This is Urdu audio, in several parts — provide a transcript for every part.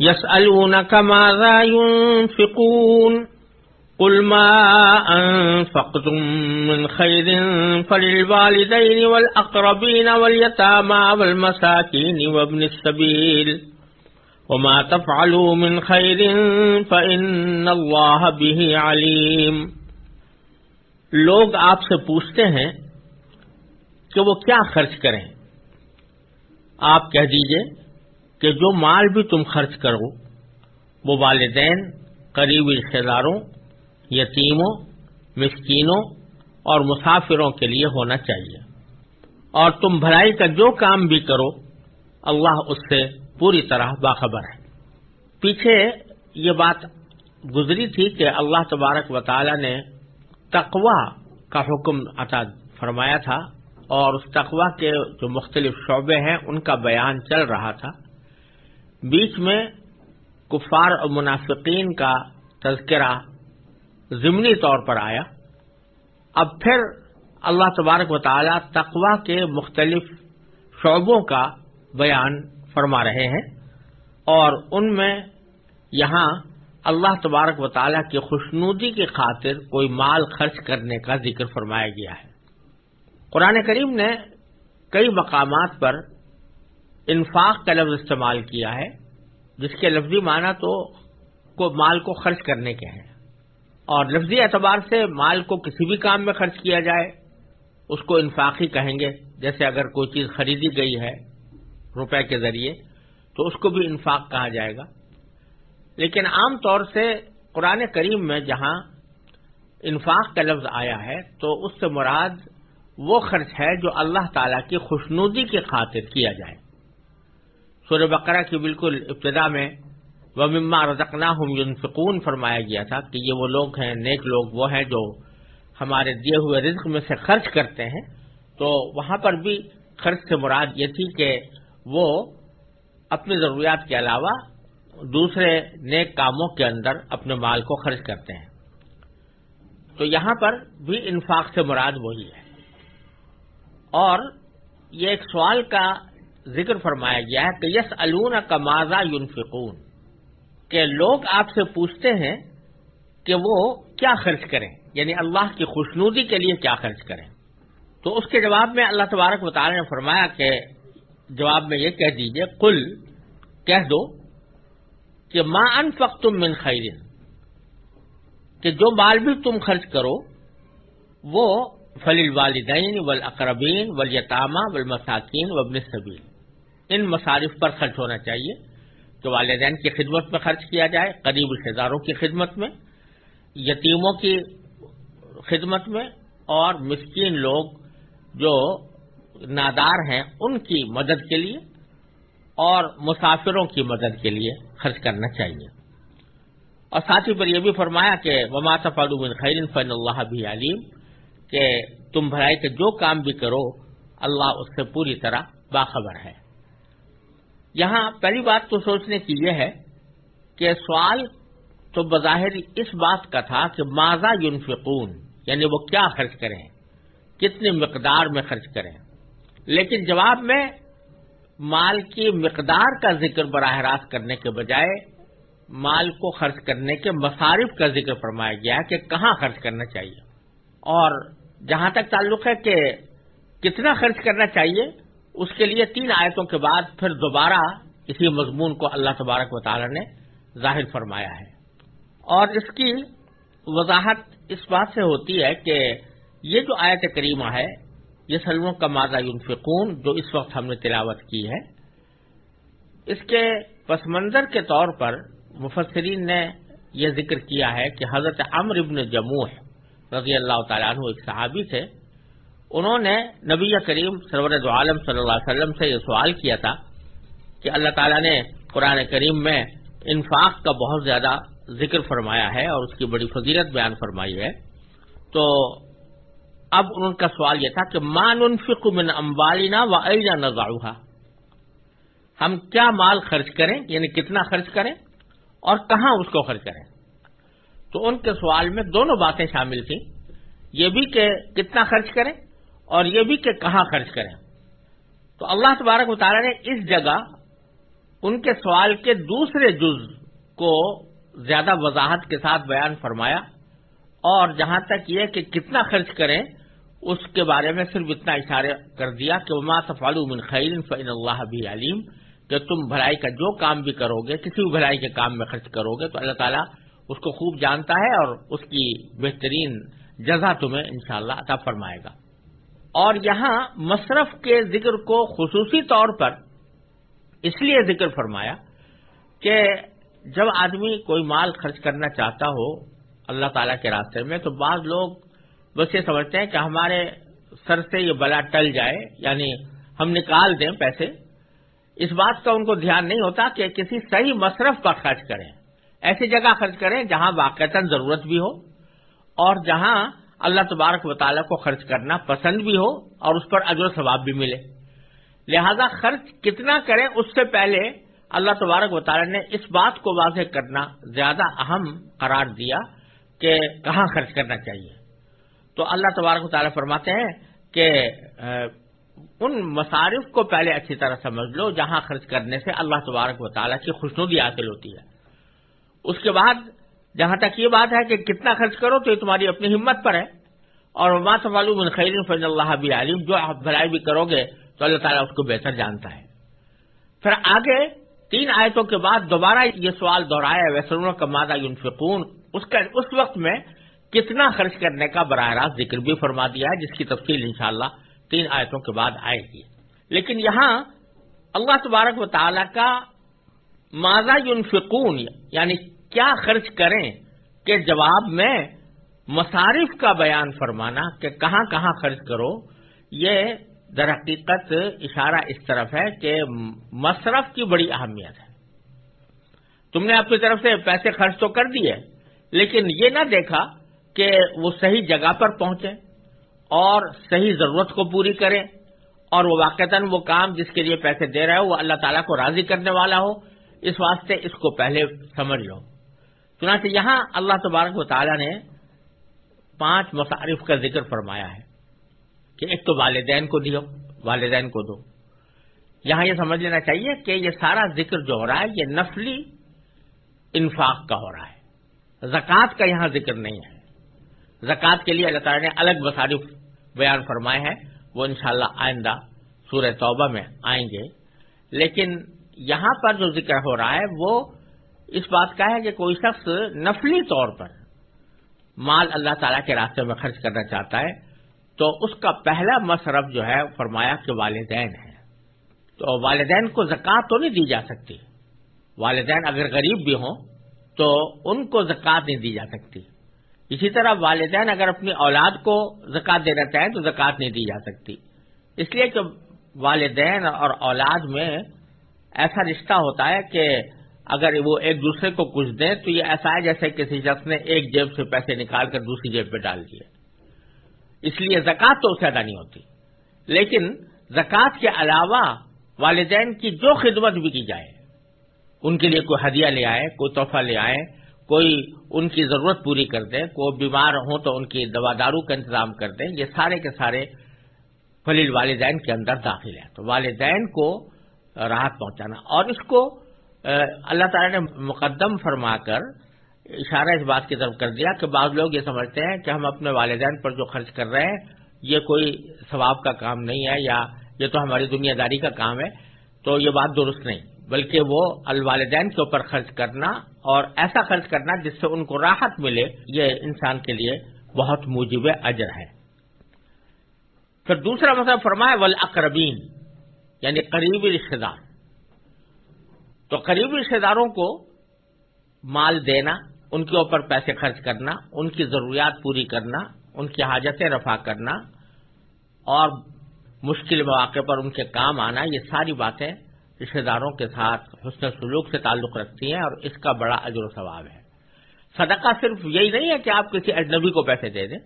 يسألونك ماذا ينفقون قل ما أنفقتم من خير فللوالدين والأقربين واليتامى والمساكين وابن السبيل وما تفعلوا من خير فإن الله به عليم لوگ آپ سے پوچھتے ہیں کہ وہ کیا خرچ کریں آپ کہہ دیجیے کہ جو مال بھی تم خرچ کرو، وہ والدین قریبی رشتے داروں یتیموں، مسکینوں اور مسافروں کے لیے ہونا چاہیے۔ اور تم بھلائی کا جو کام بھی کرو، اللہ اس سے پوری طرح باخبر ہے۔ پیچھے یہ بات گزری تھی کہ اللہ تبارک و تعالی نے تقوا کا حکم عطا فرمایا تھا اور اس تقوا کے جو مختلف شعبے ہیں، ان کا بیان چل رہا تھا۔ بیچ میں کفار اور منافقین کا تذکرہ ضمنی طور پر آیا۔ اب پھر اللہ تبارک و تعالی تقوا کے مختلف شعبوں کا بیان فرما رہے ہیں اور ان میں یہاں اللہ تبارک و تعالیٰ کی خوشنودی کی خاطر کوئی مال خرچ کرنے کا ذکر فرمایا گیا ہے۔ قرآن کریم نے کئی مقامات پر انفاق کا لفظ استعمال کیا ہے، جس کے لفظی معنی تو کو مال کو خرچ کرنے کے ہیں۔ اور لفظی اعتبار سے مال کو کسی بھی کام میں خرچ کیا جائے، اس کو انفاقی کہیں گے۔ جیسے اگر کوئی چیز خریدی گئی ہے روپے کے ذریعے، تو اس کو بھی انفاق کہا جائے گا۔ لیکن عام طور سے قرآن کریم میں جہاں انفاق کا لفظ آیا ہے، تو اس سے مراد وہ خرچ ہے جو اللہ تعالی کی خوشنودی کی خاطر کیا جائے۔ سور بقرہ کی بالکل ابتدا میں وہ مما رزقنا ہم سکون فرمایا گیا تھا کہ یہ وہ لوگ ہیں، نیک لوگ وہ ہیں جو ہمارے دیے ہوئے رزق میں سے خرچ کرتے ہیں۔ تو وہاں پر بھی خرچ سے مراد یہ تھی کہ وہ اپنی ضروریات کے علاوہ دوسرے نیک کاموں کے اندر اپنے مال کو خرچ کرتے ہیں۔ تو یہاں پر بھی انفاق سے مراد وہی ہے۔ اور یہ ایک سوال کا ذکر فرمایا گیا ہے کہ یس الون کا ماضا یونفقون کہ لوگ آپ سے پوچھتے ہیں کہ وہ کیا خرچ کریں یعنی اللہ کی خوشنودی کے لیے کیا خرچ کریں۔ تو اس کے جواب میں اللہ تبارک مطالعہ نے فرمایا کہ جواب میں یہ کہہ دیجیے کل کہہ دو کہ ماں ان من خیرن، کہ جو مال بھی تم خرچ کرو، وہ فلی والدین ول اقربین ول یتامہ ول ان مصارف پر خرچ ہونا چاہیے کہ والدین کی خدمت میں خرچ کیا جائے، قریب رشتے داروں کی خدمت میں، یتیموں کی خدمت میں، اور مسکین لوگ جو نادار ہیں ان کی مدد کے لیے اور مسافروں کی مدد کے لیے خرچ کرنا چاہیے۔ اور ساتھ ہی پر یہ بھی فرمایا کہ وما بن خیر فن اللہ بھی علیم کہ تم بھرائی کے جو کام بھی کرو، اللہ اس سے پوری طرح باخبر ہے۔ یہاں پہلی بات تو سوچنے کی یہ ہے کہ سوال تو بظاہر اس بات کا تھا کہ ماضا یونفقون یعنی وہ کیا خرچ کریں؟ کتنی مقدار میں خرچ کریں؟ لیکن جواب میں مال کی مقدار کا ذکر براہ راست کرنے کے بجائے مال کو خرچ کرنے کے مصارف کا ذکر فرمایا گیا کہ کہاں خرچ کرنا چاہیے۔ اور جہاں تک تعلق ہے کہ کتنا خرچ کرنا چاہیے اس کے لیے تین آیتوں کے بعد پھر دوبارہ اسی مضمون کو اللہ تبارک و تعالی نے ظاہر فرمایا ہے۔ اور اس کی وضاحت اس بات سے ہوتی ہے کہ یہ جو آیت کریمہ ہے، یہ سلموں کا مادہ یونفقون جو اس وقت ہم نے تلاوت کی ہے، اس کے پس منظر کے طور پر مفسرین نے یہ ذکر کیا ہے کہ حضرت امر ابن جموح رضی اللہ تعالیٰ عنہ ایک صحابی تھے۔ انہوں نے نبی کریم سرور عالم صلی اللہ علیہ وسلم سے یہ سوال کیا تھا کہ اللہ تعالیٰ نے قرآن کریم میں انفاق کا بہت زیادہ ذکر فرمایا ہے اور اس کی بڑی فضیلت بیان فرمائی ہے۔ تو اب ان کا سوال یہ تھا کہ مان انفق من امبالینا و اینا نہ ہم کیا مال خرچ کریں؟ یعنی کتنا خرچ کریں؟ اور کہاں اس کو خرچ کریں؟ تو ان کے سوال میں دونوں باتیں شامل تھیں۔ یہ بھی کہ کتنا خرچ کریں؟ اور یہ بھی کہ کہاں خرچ کریں۔ تو اللہ تبارک مطالعہ نے اس جگہ ان کے سوال کے دوسرے جز کو زیادہ وضاحت کے ساتھ بیان فرمایا اور جہاں تک یہ کہ کتنا خرچ کریں، اس کے بارے میں صرف اتنا اشارہ کر دیا کہ ما تفعلوا من خیر فإن اللہ بھی علیم کہ تم بھلائی کا جو کام بھی کرو گے کسی بھی بھلائی کے کام میں خرچ کرو گے تو اللہ تعالیٰ اس کو خوب جانتا ہے اور اس کی بہترین جزا تمہیں انشاءاللہ عطا فرمائے گا۔ اور یہاں مصرف کے ذکر کو خصوصی طور پر اس لیے ذکر فرمایا کہ جب آدمی کوئی مال خرچ کرنا چاہتا ہو اللہ تعالیٰ کے راستے میں، تو بعض لوگ بس یہ سمجھتے ہیں کہ ہمارے سر سے یہ بلا ٹل جائے یعنی ہم نکال دیں پیسے۔ اس بات کا ان کو دھیان نہیں ہوتا کہ کسی صحیح مصرف پر خرچ کریں۔ ایسی جگہ خرچ کریں جہاں واقعتا ضرورت بھی ہو اور جہاں اللہ تبارک و تعالیٰ کو خرچ کرنا پسند بھی ہو اور اس پر اجر و ثواب بھی ملے۔ لہذا خرچ کتنا کریں اس سے پہلے اللہ تبارک و تعالیٰ نے اس بات کو واضح کرنا زیادہ اہم قرار دیا کہ کہاں خرچ کرنا چاہیے۔ تو اللہ تبارک و تعالیٰ فرماتے ہیں کہ ان مصارف کو پہلے اچھی طرح سمجھ لو جہاں خرچ کرنے سے اللہ تبارک و تعالیٰ کی خوشنودی حاصل ہوتی ہے۔ اس کے بعد جہاں تک یہ بات ہے کہ کتنا خرچ کرو تو یہ تمہاری اپنی ہمت پر ہے۔ اور ما من خیر فض اللہ بھی عالم جو آپ بھلائی بھی کرو گے تو اللہ تعالیٰ اس کو بہتر جانتا ہے۔ پھر آگے تین آیتوں کے بعد دوبارہ یہ سوال دہرایا ویسروں کا مادہ یونفقون اس کا اس وقت میں کتنا خرچ کرنے کا براہ راست ذکر بھی فرما دیا ہے، جس کی تفصیل انشاءاللہ تین آیتوں کے بعد آئے گی۔ لیکن یہاں اللہ تبارک و تعالی کا ماضا یونفقون یعنی کیا خرچ کریں کے جواب میں مصارف کا بیان فرمانا کہ کہاں کہاں خرچ کرو، یہ در حقیقت اشارہ اس طرف ہے کہ مصرف کی بڑی اہمیت ہے۔ تم نے اپنی طرف سے پیسے خرچ تو کر دیے، لیکن یہ نہ دیکھا کہ وہ صحیح جگہ پر پہنچے اور صحیح ضرورت کو پوری کرے اور وہ واقعتا وہ کام جس کے لیے پیسے دے رہے ہو، وہ اللہ تعالیٰ کو راضی کرنے والا ہو۔ اس واسطے اس کو پہلے سمجھ لو۔ چنانچہ یہاں اللہ تبارک و تعالیٰ نے پانچ مصارف کا ذکر فرمایا ہے کہ ایک تو والدین کو دیو، والدین کو دو۔ یہاں یہ سمجھ لینا چاہیے کہ یہ سارا ذکر جو ہو رہا ہے یہ نفلی انفاق کا ہو رہا ہے۔ زکوٰۃ کا یہاں ذکر نہیں ہے۔ زکوٰۃ کے لیے اللہ تعالیٰ نے الگ مصارف بیان فرمائے ہیں۔ وہ انشاءاللہ آئندہ سورہ توبہ میں آئیں گے۔ لیکن یہاں پر جو ذکر ہو رہا ہے وہ اس بات کا ہے کہ کوئی شخص نفلی طور پر مال اللہ تعالیٰ کے راستے میں خرچ کرنا چاہتا ہے، تو اس کا پہلا مصرف جو ہے، فرمایا کہ والدین ہے تو والدین کو زکوٰۃ تو نہیں دی جا سکتی۔ والدین اگر غریب بھی ہوں، تو ان کو زکوٰۃ نہیں دی جا سکتی۔ اسی طرح والدین اگر اپنی اولاد کو زکات دینا چاہیں، تو زکوٰۃ نہیں دی جا سکتی۔ اس لیے کہ والدین اور اولاد میں ایسا رشتہ ہوتا ہے کہ اگر وہ ایک دوسرے کو کچھ دیں تو یہ ایسا ہے جیسے کسی شخص نے ایک جیب سے پیسے نکال کر دوسری جیب پہ ڈال دیے۔ اس لیے زکوٰۃ تو اسے ادا نہیں ہوتی۔ لیکن زکوٰۃ کے علاوہ والدین کی جو خدمت بھی کی جائے، ان کے لیے کوئی ہدیہ لے آئے، کوئی تحفہ لے آئے، کوئی ان کی ضرورت پوری کر دیں کوئی بیمار ہوں تو ان کی دوا دارو کا انتظام کر دیں یہ سارے کے سارے فلیل والدین کے اندر داخل ہیں۔ تو والدین کو راحت پہنچانا اور اس کو اللہ تعالیٰ نے مقدم فرما کر اشارہ اس بات کی طرف کر دیا کہ بعض لوگ یہ سمجھتے ہیں کہ ہم اپنے والدین پر جو خرچ کر رہے ہیں، یہ کوئی ثواب کا کام نہیں ہے یا یہ تو ہماری دنیا داری کا کام ہے، تو یہ بات درست نہیں۔ بلکہ وہ الوالدین کے اوپر خرچ کرنا اور ایسا خرچ کرنا جس سے ان کو راحت ملے، یہ انسان کے لیے بہت موجب اجر ہے۔ پھر دوسرا مسئلہ فرمایا ولاقربین یعنی قریبی رشتے دار۔ تو قریبی رشتے داروں کو مال دینا، ان کے اوپر پیسے خرچ کرنا، ان کی ضروریات پوری کرنا، ان کی حاجتیں رفع کرنا، اور مشکل مواقع پر ان کے کام آنا، یہ ساری باتیں رشتے داروں کے ساتھ حسن سلوک سے تعلق رکھتی ہیں اور اس کا بڑا اجر و ثواب ہے۔ صدقہ صرف یہی نہیں ہے کہ آپ کسی اجنبی کو پیسے دے دیں،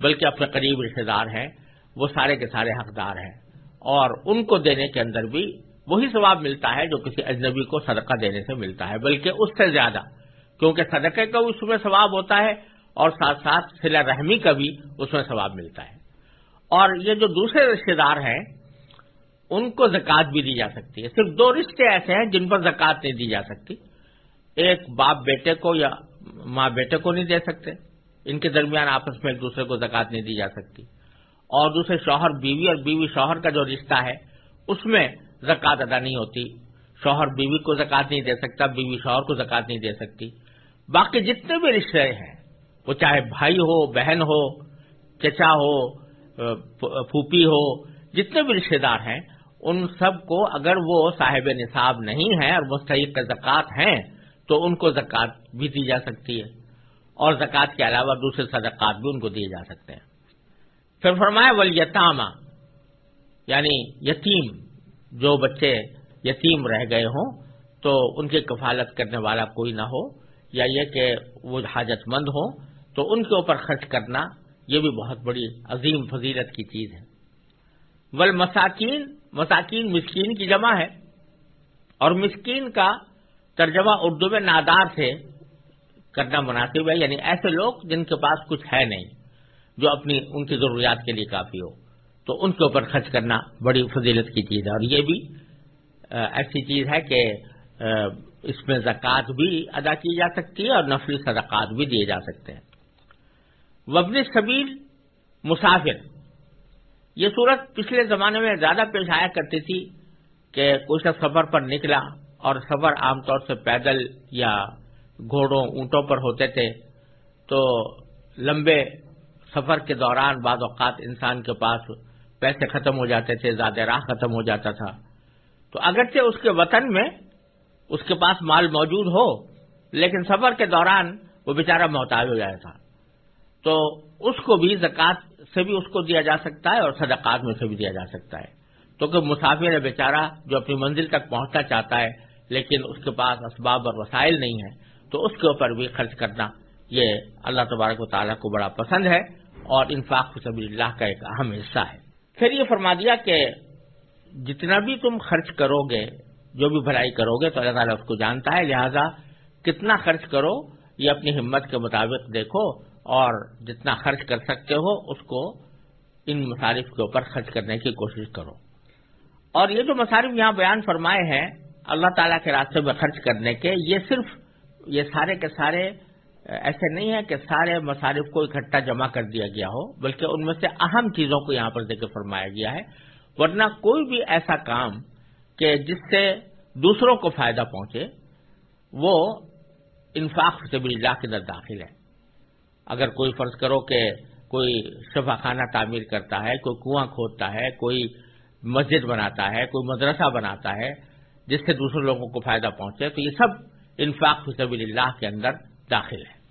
بلکہ اپنے قریب رشتے دار ہیں، وہ سارے کے سارے حقدار ہیں، اور ان کو دینے کے اندر بھی وہی ثواب ملتا ہے جو کسی اجنبی کو صدقہ دینے سے ملتا ہے، بلکہ اس سے زیادہ۔ کیونکہ صدقے کا اس میں ثواب ہوتا ہے اور ساتھ ساتھ سلا رحمی کا بھی اس میں ثواب ملتا ہے۔ اور یہ جو دوسرے رشتے دار ہیں، ان کو زکوٰۃ بھی دی جا سکتی ہے۔ صرف دو رشتے ایسے ہیں جن پر زکوٰۃ نہیں دی جا سکتی۔ ایک باپ بیٹے کو یا ماں بیٹے کو نہیں دے سکتے، ان کے درمیان آپس میں ایک دوسرے کو زکوٰۃ نہیں دی جا سکتی۔ اور دوسرے شوہر بیوی اور بیوی شوہر کا جو رشتہ ہے، اس میں زکوٰۃ ادا نہیں ہوتی۔ شوہر بیوی کو زکوٰۃ نہیں دے سکتا، بیوی شوہر کو زکوٰۃ نہیں دے سکتی۔ باقی جتنے بھی رشتے ہیں، وہ چاہے بھائی ہو، بہن ہو، چچا ہو، پھوپھی ہو، جتنے بھی رشتے دار ہیں، ان سب کو اگر وہ صاحب نصاب نہیں ہیں اور مستحق زکوٰۃ ہیں، تو ان کو زکوٰۃ بھی دی جا سکتی ہے۔ اور زکوٰۃ کے علاوہ دوسرے صدقات بھی ان کو دیے جا سکتے ہیں۔ پھر فرمایا ولیتامہ یعنی یتیم۔ جو بچے یتیم رہ گئے ہوں تو ان کی کفالت کرنے والا کوئی نہ ہو یا یہ کہ وہ حاجت مند ہوں تو ان کے اوپر خرچ کرنا یہ بھی بہت بڑی عظیم فضیلت کی چیز ہے۔ ول مساکین مساکین مسکین کی جمع ہے۔ اور مسکین کا ترجمہ اردو میں نادار سے کرنا مناسب ہے یعنی ایسے لوگ جن کے پاس کچھ ہے نہیں جو اپنی، ان کی ضروریات کے لیے کافی ہو۔ تو ان کے اوپر خرچ کرنا بڑی فضیلت کی چیز ہے۔ اور یہ بھی ایسی چیز ہے کہ اس میں زکوٰۃ بھی ادا کی جا سکتی ہے اور نفلی صدقات بھی دیے جا سکتے ہیں۔ وبن سبیل مسافر، یہ صورت پچھلے زمانے میں زیادہ پیش آیا کرتی تھی کہ کوئی سا سفر پر نکلا اور سفر عام طور سے پیدل یا گھوڑوں، اونٹوں پر ہوتے تھے تو لمبے سفر کے دوران بعض اوقات انسان کے پاس پیسے ختم ہو جاتے تھے، زیادہ راہ ختم ہو جاتا تھا۔ تو اگرچہ اس کے وطن میں اس کے پاس مال موجود ہو، لیکن سفر کے دوران وہ بیچارہ محتاج ہو جایا تھا۔ تو اس کو بھی زکوٰۃ سے بھی اس کو دیا جا سکتا ہے اور صدقات میں سے بھی دیا جا سکتا ہے۔ تو کہ مسافر ہے بیچارہ جو اپنی منزل تک پہنچنا چاہتا ہے، لیکن اس کے پاس اسباب اور وسائل نہیں ہیں، تو اس کے اوپر بھی خرچ کرنا یہ اللہ تبارک و تعالیٰ کو بڑا پسند ہے اور انفاق سبیل اللہ کا ایک اہم حصہ ہے۔ پھر یہ فرما دیا کہ جتنا بھی تم خرچ کرو گے، جو بھی بھلائی کرو گے، تو اللہ تعالیٰ اس کو جانتا ہے۔ لہذا کتنا خرچ کرو، یہ اپنی ہمت کے مطابق دیکھو اور جتنا خرچ کر سکتے ہو، اس کو ان مصارف کے اوپر خرچ کرنے کی کوشش کرو۔ اور یہ جو مصارف یہاں بیان فرمائے ہیں، اللہ تعالیٰ کے راستے میں خرچ کرنے کے، یہ صرف یہ سارے کے سارے ایسے نہیں ہے کہ سارے مصارف کو اکٹھا جمع کر دیا گیا ہو، بلکہ ان میں سے اہم چیزوں کو یہاں پر ذکر فرمایا گیا ہے۔ ورنہ کوئی بھی ایسا کام کہ جس سے دوسروں کو فائدہ پہنچے، وہ انفاق سے بھی اللہ کے اندر داخل ہے۔ اگر کوئی فرض کرو کہ کوئی شفا خانہ تعمیر کرتا ہے، کوئی کنواں کھودتا ہے، کوئی مسجد بناتا ہے، کوئی مدرسہ بناتا ہے، جس سے دوسرے لوگوں کو فائدہ پہنچے، تو یہ سب انفاق فصب اللہ کے اندر داخل ہے۔